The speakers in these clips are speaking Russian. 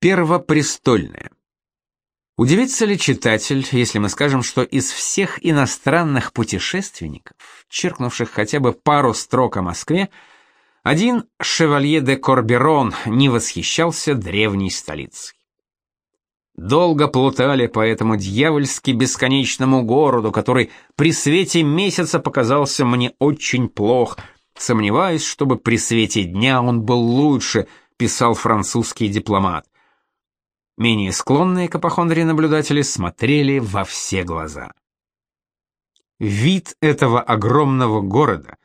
Первопрестольная. Удивится ли читатель, если мы скажем, что из всех иностранных путешественников, черкнувших хотя бы пару строк о Москве, один шевалье де Корберон не восхищался древней столицей. Долго плутали по этому дьявольски бесконечному городу, который при свете месяца показался мне очень плох. Сомневаюсь, чтобы при свете дня он был лучше, писал французский дипломат. Менее склонные к апохондрии наблюдатели смотрели во все глаза. Вид этого огромного города,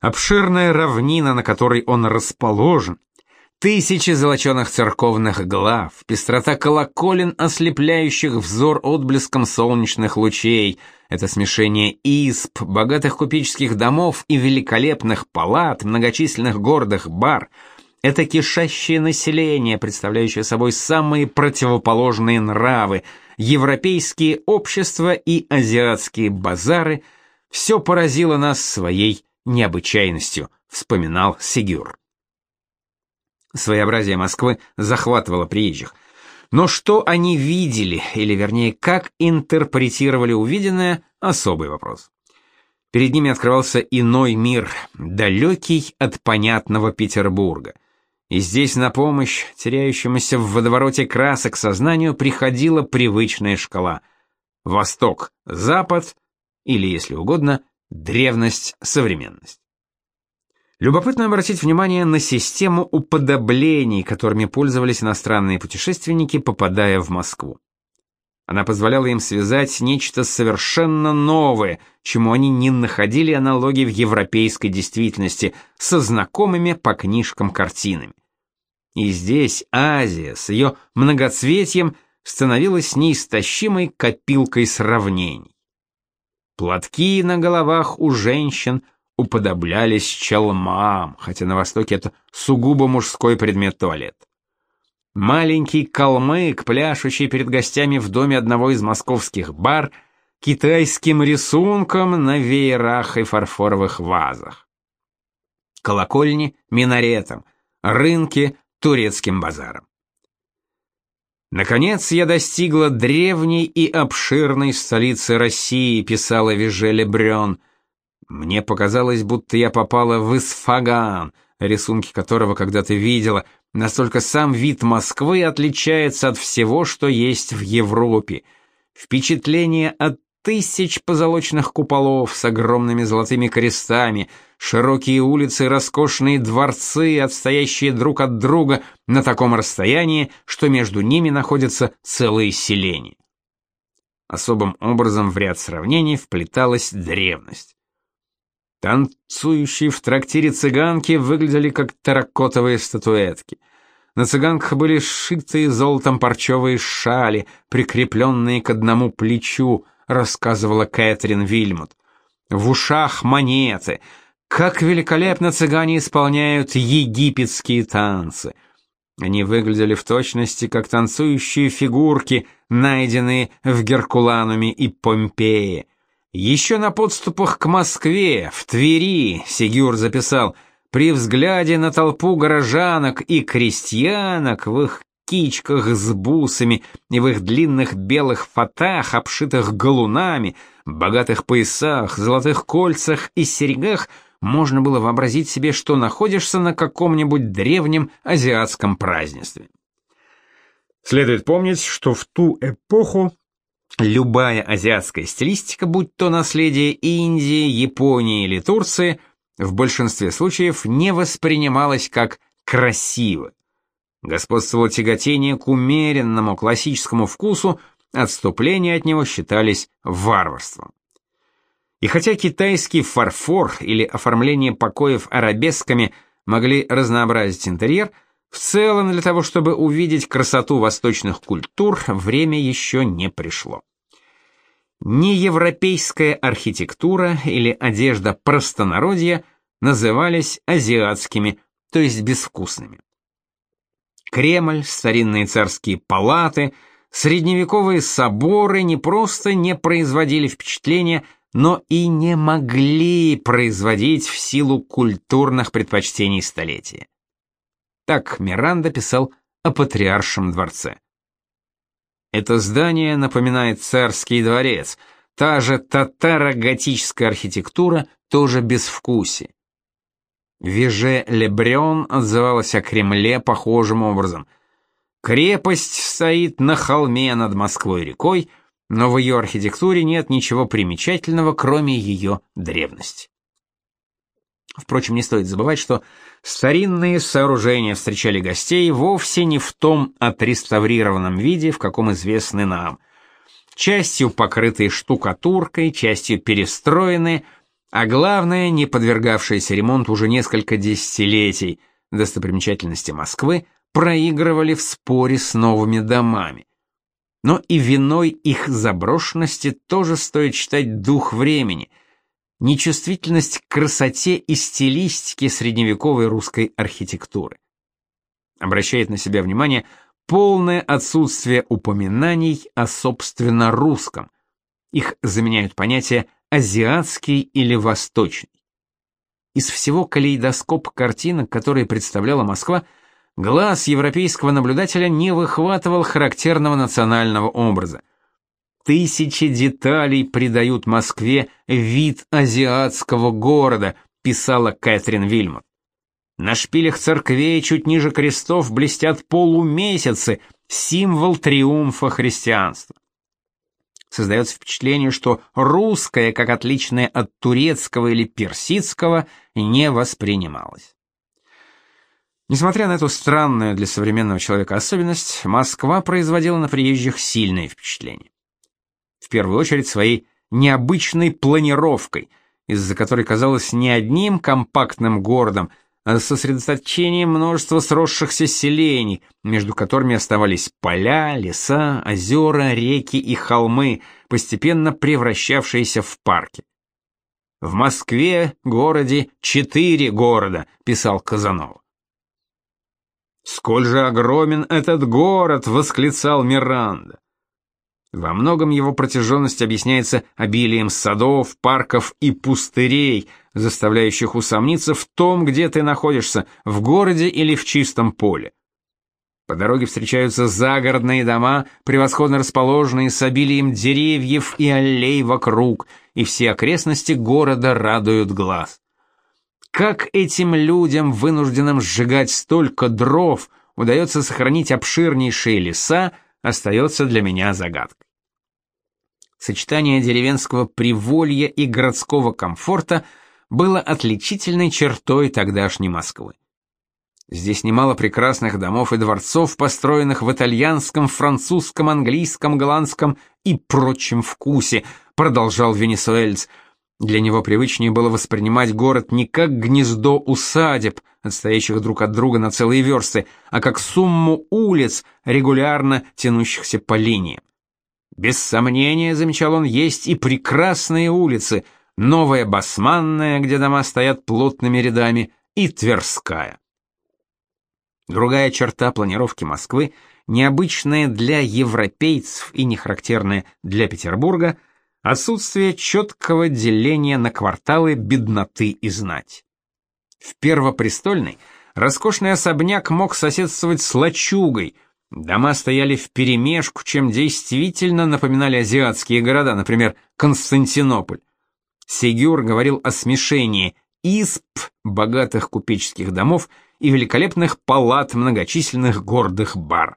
обширная равнина, на которой он расположен, тысячи золоченых церковных глав, пестрота колоколен, ослепляющих взор отблеском солнечных лучей, это смешение исп, богатых купеческих домов и великолепных палат, многочисленных гордых бар — это кишащее население, представляющее собой самые противоположные нравы, европейские общества и азиатские базары, все поразило нас своей необычайностью, вспоминал Сигюр. Своеобразие Москвы захватывало приезжих. Но что они видели, или вернее, как интерпретировали увиденное, особый вопрос. Перед ними открывался иной мир, далекий от понятного Петербурга. И здесь на помощь теряющемуся в водовороте красок сознанию приходила привычная шкала. Восток, Запад или, если угодно, древность, современность. Любопытно обратить внимание на систему уподоблений, которыми пользовались иностранные путешественники, попадая в Москву. Она позволяла им связать нечто совершенно новое, чему они не находили аналогий в европейской действительности, со знакомыми по книжкам картинами. И здесь Азия с ее многоцветием становилась неистощимой копилкой сравнений. Платки на головах у женщин уподоблялись челмам, хотя на Востоке это сугубо мужской предмет туалет. Маленький калмык, пляшущий перед гостями в доме одного из московских бар, китайским рисунком на веерах и фарфоровых вазах. Колокольни минаретом, рынки турецким базаром. Наконец я достигла древней и обширной столицы России, писала Вижеле Брён. Мне показалось, будто я попала в Исфаган, рисунки которого когда-то видела. Настолько сам вид Москвы отличается от всего, что есть в Европе. Впечатление от тысяч позолоченных куполов с огромными золотыми крестами, широкие улицы, роскошные дворцы, отстоящие друг от друга на таком расстоянии, что между ними находятся целые селения. Особым образом в ряд сравнений вплеталась древность. Танцующие в трактире цыганки выглядели как терракотовые статуэтки. На цыганках были сшитые золотом парчевые шали, прикрепленные к одному плечу, рассказывала Кэтрин Вильмут. В ушах монеты. Как великолепно цыгане исполняют египетские танцы. Они выглядели в точности как танцующие фигурки, найденные в Геркулануме и Помпее. Еще на подступах к Москве, в Твери, Сигюр записал, при взгляде на толпу горожанок и крестьянок в их кичках с бусами и в их длинных белых фатах, обшитых галунами, богатых поясах, золотых кольцах и серьгах, можно было вообразить себе, что находишься на каком-нибудь древнем азиатском празднестве. Следует помнить, что в ту эпоху любая азиатская стилистика, будь то наследие Индии, Японии или Турции, в большинстве случаев не воспринималась как красиво. Господствовало тяготение к умеренному классическому вкусу, отступления от него считались варварством. И хотя китайский фарфор или оформление покоев арабесками могли разнообразить интерьер, в целом для того, чтобы увидеть красоту восточных культур, время еще не пришло. Ни европейская архитектура или одежда простонародья назывались азиатскими, то есть безвкусными. Кремль, старинные царские палаты, средневековые соборы не просто не производили впечатления, но и не могли производить в силу культурных предпочтений столетия. Так Миранда писал о Патриаршем дворце. Это здание напоминает царский дворец, та же татаро-готическая архитектура, тоже безвкусие. Веже-Лебрён отзывалась о Кремле похожим образом. Крепость стоит на холме над Москвой-рекой, но в ее архитектуре нет ничего примечательного, кроме ее древности. Впрочем, не стоит забывать, что старинные сооружения встречали гостей вовсе не в том отреставрированном виде, в каком известны нам. Частью покрытые штукатуркой, частью перестроенные, а главное, не подвергавшиеся ремонту уже несколько десятилетий, достопримечательности Москвы проигрывали в споре с новыми домами. Но и виной их заброшенности тоже стоит считать дух времени – нечувствительность к красоте и стилистике средневековой русской архитектуры. Обращает на себя внимание полное отсутствие упоминаний о собственно русском. Их заменяют понятия азиатский или восточный. Из всего калейдоскопа картинок, которые представляла Москва, глаз европейского наблюдателя не выхватывал характерного национального образа. Тысячи деталей придают Москве вид азиатского города, писала Кэтрин Вильмот. На шпилях церквей чуть ниже крестов блестят полумесяцы, символ триумфа христианства. Создается впечатление, что русское, как отличное от турецкого или персидского, не воспринималось. Несмотря на эту странную для современного человека особенность, Москва производила на приезжих сильное впечатление в первую очередь своей необычной планировкой, из-за которой казалось не одним компактным городом, сосредоточением множества сросшихся селений, между которыми оставались поля, леса, озера, реки и холмы, постепенно превращавшиеся в парки. В Москве, городе, четыре города, писал Казанов. Сколь же огромен этот город, восклицал Миранда. Во многом его протяженность объясняется обилием садов, парков и пустырей, заставляющих усомниться в том, где ты находишься, в городе или в чистом поле. По дороге встречаются загородные дома, превосходно расположенные с обилием деревьев и аллей вокруг, и все окрестности города радуют глаз. Как этим людям, вынужденным сжигать столько дров, удается сохранить обширнейшие леса, остается для меня загадкой. Сочетание деревенского приволья и городского комфорта было отличительной чертой тогдашней Москвы. Здесь немало прекрасных домов и дворцов, построенных в итальянском, французском, английском, голландском и прочем вкусе, продолжал венесуэльц. Для него привычнее было воспринимать город не как гнездо усадеб, отстоящих друг от друга на целые версты, а как сумму улиц, регулярно тянущихся по линиям. Без сомнения, замечал он, есть и прекрасные улицы, Новая Басманная, где дома стоят плотными рядами, и Тверская. Другая черта планировки Москвы, необычная для европейцев и не характерная для Петербурга, отсутствие четкого деления на кварталы бедноты и знать. В Первопрестольной роскошный особняк мог соседствовать с лачугой, дома стояли вперемешку, чем действительно напоминали азиатские города, например, Константинополь. Сегюр говорил о смешении исп богатых купеческих домов и великолепных палат многочисленных гордых бар.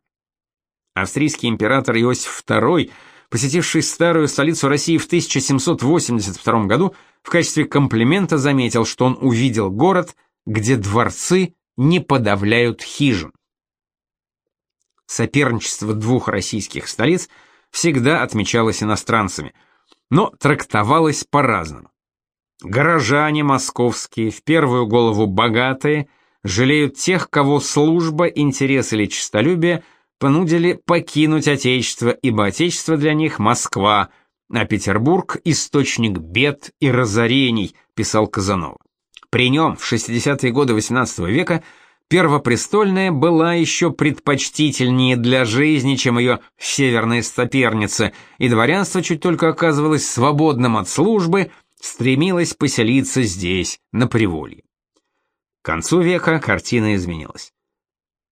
Австрийский император Иосиф II, посетивший старую столицу России в 1782 году, в качестве комплимента заметил, что он увидел город, где дворцы не подавляют хижин. Соперничество двух российских столиц всегда отмечалось иностранцами, но трактовалось по-разному. Горожане московские, в первую голову богатые, жалеют тех, кого служба, интерес или честолюбие понудили покинуть отечество, ибо отечество для них Москва – а Петербург – источник бед и разорений, писал Казанова. При нем в 60-е годы XVIII века Первопрестольная была еще предпочтительнее для жизни, чем ее северная соперница, и дворянство чуть только оказывалось свободным от службы, стремилось поселиться здесь, на Приволье. К концу века картина изменилась.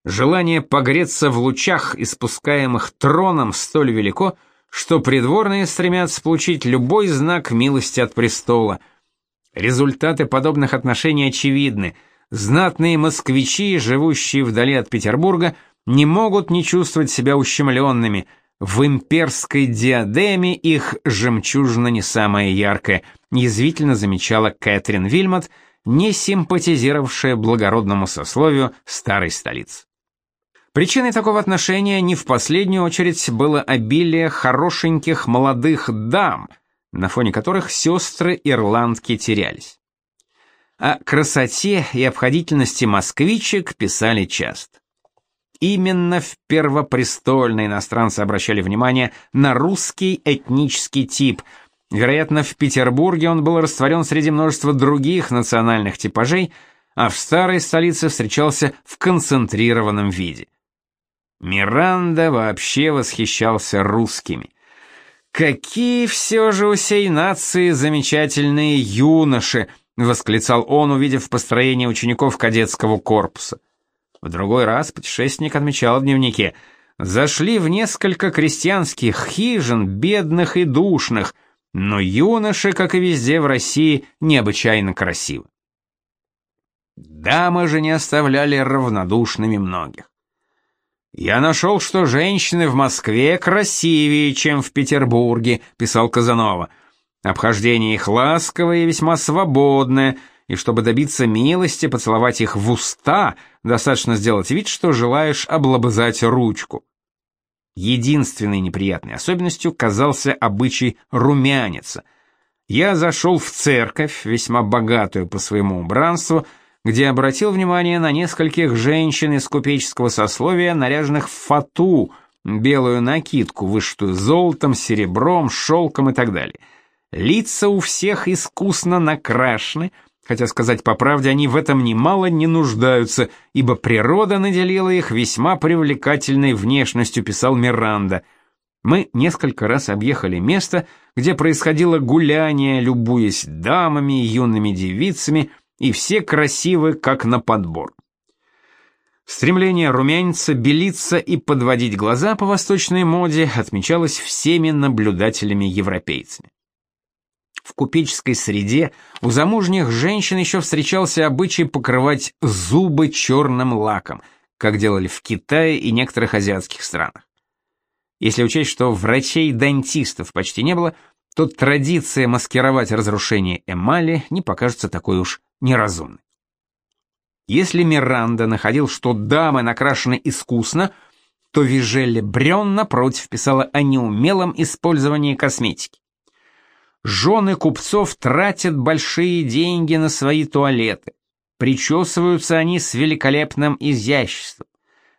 Желание погреться в лучах, испускаемых троном, столь велико, что придворные стремятся получить любой знак милости от престола. Результаты подобных отношений очевидны. Знатные москвичи, живущие вдали от Петербурга, не могут не чувствовать себя ущемленными. В имперской диадеме их жемчужина не самая яркая, язвительно замечала Кэтрин Вильмот, не симпатизировавшая благородному сословию старой столицы. Причиной такого отношения не в последнюю очередь было обилие хорошеньких молодых дам, на фоне которых сестры-ирландки терялись. О красоте и обходительности москвичек писали часто. Именно в первопрестольной иностранцы обращали внимание на русский этнический тип. Вероятно, в Петербурге он был растворен среди множества других национальных типажей, а в старой столице встречался в концентрированном виде. Миранда вообще восхищался русскими. «Какие все же у сей нации замечательные юноши!» — восклицал он, увидев построение учеников кадетского корпуса. В другой раз путешественник отмечал в дневнике «Зашли в несколько крестьянских хижин, бедных и душных, но юноши, как и везде в России, необычайно красивы». Дамы же не оставляли равнодушными многих. «Я нашел, что женщины в Москве красивее, чем в Петербурге», — писал Казанова. «Обхождение их ласковое и весьма свободное, и чтобы добиться милости, поцеловать их в уста, достаточно сделать вид, что желаешь облобызать ручку». Единственной неприятной особенностью казался обычай румяниться. Я зашел в церковь, весьма богатую по своему убранству, — где обратил внимание на нескольких женщин из купеческого сословия, наряженных в фату, белую накидку, вышитую золотом, серебром, шелком и так далее. Лица у всех искусно накрашены, хотя сказать по правде, они в этом немало не нуждаются, ибо природа наделила их весьма привлекательной внешностью, писал Миранда. Мы несколько раз объехали место, где происходило гуляние, любуясь дамами и юными девицами, и все красивы, как на подбор. Стремление румяниться, белиться и подводить глаза по восточной моде отмечалось всеми наблюдателями-европейцами. В купеческой среде у замужних женщин еще встречался обычай покрывать зубы черным лаком, как делали в Китае и некоторых азиатских странах. Если учесть, что врачей-дантистов почти не было, то традиция маскировать разрушение эмали не покажется такой уж неразумной. Если Миранда находил, что дамы накрашены искусно, то Вижелли Брён, напротив, писала о неумелом использовании косметики. Жены купцов тратят большие деньги на свои туалеты. Причесываются они с великолепным изяществом.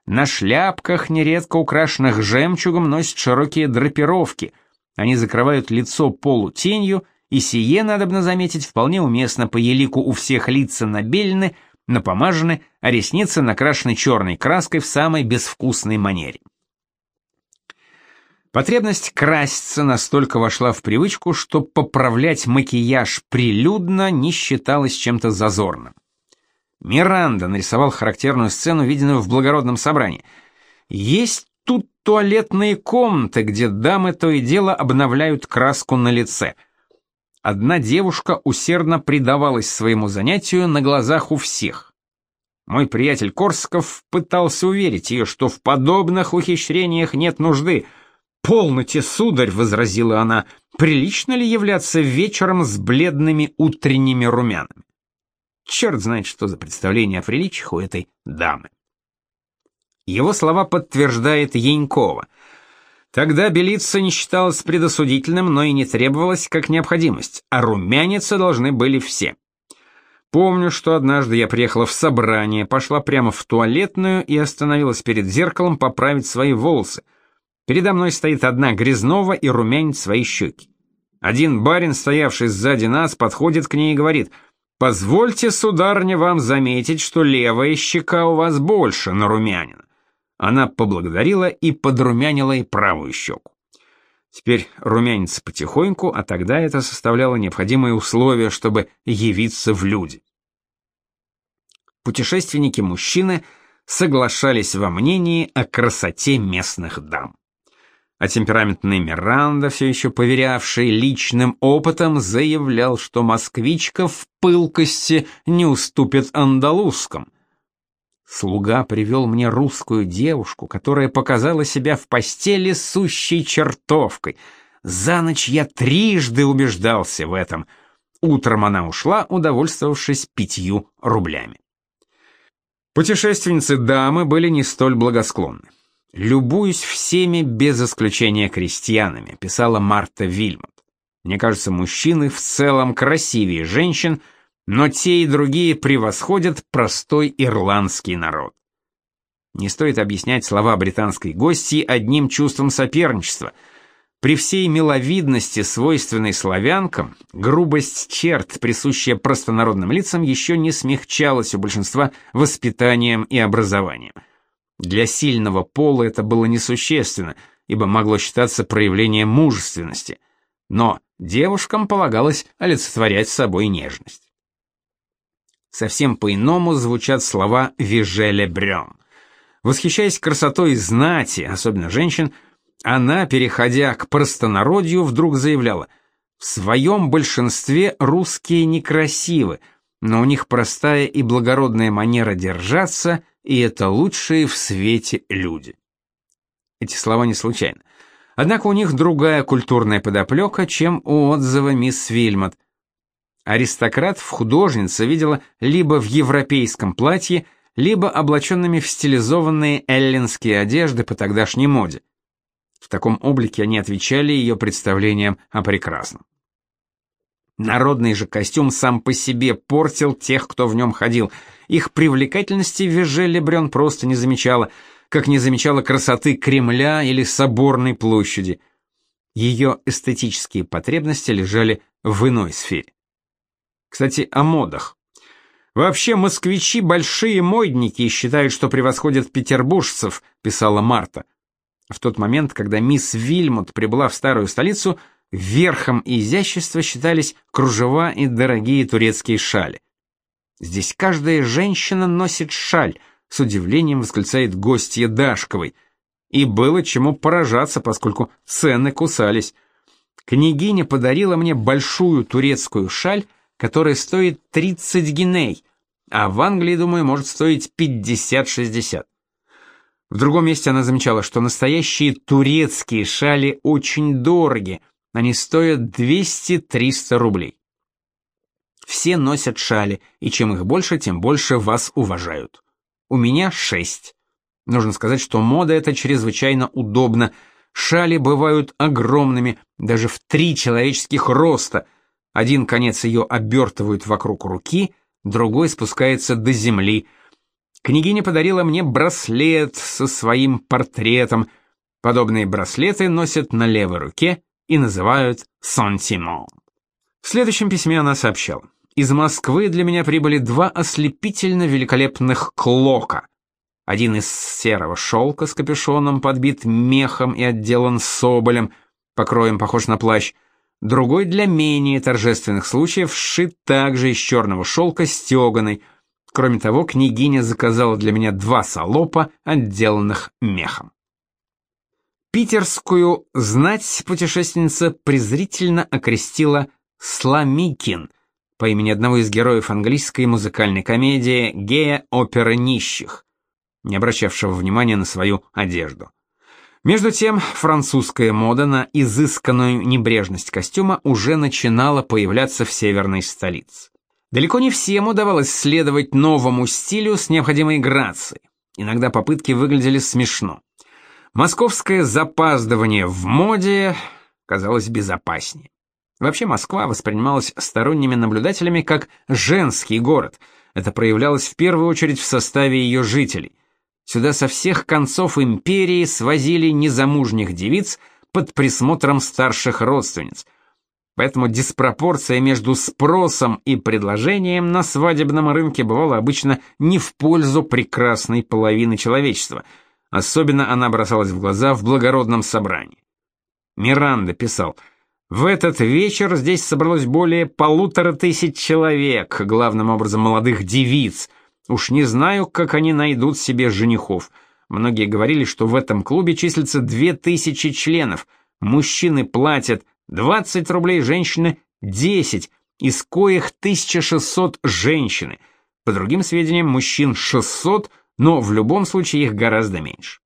На шляпках, нередко украшенных жемчугом, носят широкие драпировки. Они закрывают лицо полутенью и сие, надобно заметить, вполне уместно по елику у всех лица набелены, напомажены, а ресницы накрашены черной краской в самой безвкусной манере. Потребность краситься настолько вошла в привычку, что поправлять макияж прилюдно не считалось чем-то зазорным. Миранда нарисовал характерную сцену, виденную в благородном собрании. Есть тут туалетные комнаты, где дамы то и дело обновляют краску на лице — одна девушка усердно предавалась своему занятию на глазах у всех. Мой приятель Корсков пытался уверить ее, что в подобных ухищрениях нет нужды. «Полноте, сударь!» — возразила она. «Прилично ли являться вечером с бледными утренними румянами?» Черт знает, что за представление о приличиях у этой дамы. Его слова подтверждает Янькова — Тогда белиться не считалось предосудительным, но и не требовалось как необходимость, а румяниться должны были все. Помню, что однажды я приехала в собрание, пошла прямо в туалетную и остановилась перед зеркалом поправить свои волосы. Передо мной стоит одна грязнова и румянит свои щеки. Один барин, стоявший сзади нас, подходит к ней и говорит, «Позвольте, сударыня, вам заметить, что левая щека у вас больше нарумянина». Она поблагодарила и подрумянила и правую щеку. Теперь румянится потихоньку, а тогда это составляло необходимые условия, чтобы явиться в люди. Путешественники-мужчины соглашались во мнении о красоте местных дам. А темпераментный Миранда, все еще поверявший личным опытом, заявлял, что москвичка в пылкости не уступит андалузском. Слуга привел мне русскую девушку, которая показала себя в постели сущей чертовкой. За ночь я трижды убеждался в этом. Утром она ушла, удовольствовавшись пятью рублями. Путешественницы-дамы были не столь благосклонны. «Любуюсь всеми без исключения крестьянами», — писала Марта Вильмот. «Мне кажется, мужчины в целом красивее женщин, но те и другие превосходят простой ирландский народ. Не стоит объяснять слова британской гости одним чувством соперничества. При всей миловидности, свойственной славянкам, грубость черт, присущая простонародным лицам, еще не смягчалась у большинства воспитанием и образованием. Для сильного пола это было несущественно, ибо могло считаться проявлением мужественности, но девушкам полагалось олицетворять собой нежность совсем по-иному звучат слова «вижеле брем». Восхищаясь красотой знати, особенно женщин, она, переходя к простонародью, вдруг заявляла «В своем большинстве русские некрасивы, но у них простая и благородная манера держаться, и это лучшие в свете люди». Эти слова не случайны. Однако у них другая культурная подоплека, чем у отзыва мисс Вильмот – Аристократ в художнице видела либо в европейском платье, либо облаченными в стилизованные эллинские одежды по тогдашней моде. В таком облике они отвечали ее представлениям о прекрасном. Народный же костюм сам по себе портил тех, кто в нем ходил. Их привлекательности Веже Лебрен просто не замечала, как не замечала красоты Кремля или Соборной площади. Ее эстетические потребности лежали в иной сфере. Кстати, о модах. Вообще москвичи большие модники и считают, что превосходят петербуржцев, писала Марта. В тот момент, когда мисс Вильмут прибыла в старую столицу, верхом изящества считались кружева и дорогие турецкие шали. Здесь каждая женщина носит шаль, с удивлением восклицает гостья Дашковой. И было чему поражаться, поскольку цены кусались. Княгиня подарила мне большую турецкую шаль, который стоит 30 гиней, а в Англии, думаю, может стоить 50-60. В другом месте она замечала, что настоящие турецкие шали очень дороги, они стоят 200-300 рублей. Все носят шали, и чем их больше, тем больше вас уважают. У меня шесть. Нужно сказать, что мода это чрезвычайно удобно. Шали бывают огромными, даже в три человеческих роста – один конец ее обертывают вокруг руки, другой спускается до земли. Княгиня подарила мне браслет со своим портретом. Подобные браслеты носят на левой руке и называют «сантимон». В следующем письме она сообщала. «Из Москвы для меня прибыли два ослепительно великолепных клока. Один из серого шелка с капюшоном подбит мехом и отделан соболем, покроем похож на плащ, Другой для менее торжественных случаев сшит также из черного шелка стеганой. Кроме того, княгиня заказала для меня два салопа, отделанных мехом. Питерскую знать путешественница презрительно окрестила Сламикин по имени одного из героев английской музыкальной комедии «Гея опера нищих», не обращавшего внимания на свою одежду. Между тем, французская мода на изысканную небрежность костюма уже начинала появляться в северной столице. Далеко не всем удавалось следовать новому стилю с необходимой грацией. Иногда попытки выглядели смешно. Московское запаздывание в моде казалось безопаснее. Вообще Москва воспринималась сторонними наблюдателями как женский город. Это проявлялось в первую очередь в составе ее жителей. Сюда со всех концов империи свозили незамужних девиц под присмотром старших родственниц. Поэтому диспропорция между спросом и предложением на свадебном рынке бывала обычно не в пользу прекрасной половины человечества. Особенно она бросалась в глаза в благородном собрании. Миранда писал: "В этот вечер здесь собралось более полутора тысяч человек, главным образом молодых девиц. Уж не знаю, как они найдут себе женихов. Многие говорили, что в этом клубе числится две тысячи членов. Мужчины платят 20 рублей, женщины 10, из коих 1600 женщины. По другим сведениям, мужчин 600, но в любом случае их гораздо меньше.